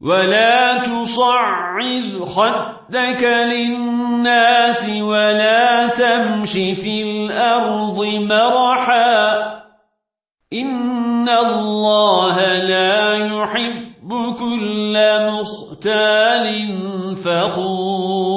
ولا تصعد خدك للناس ولا تمش في الأرض مرحا إن الله لا يحب كل مختال فخور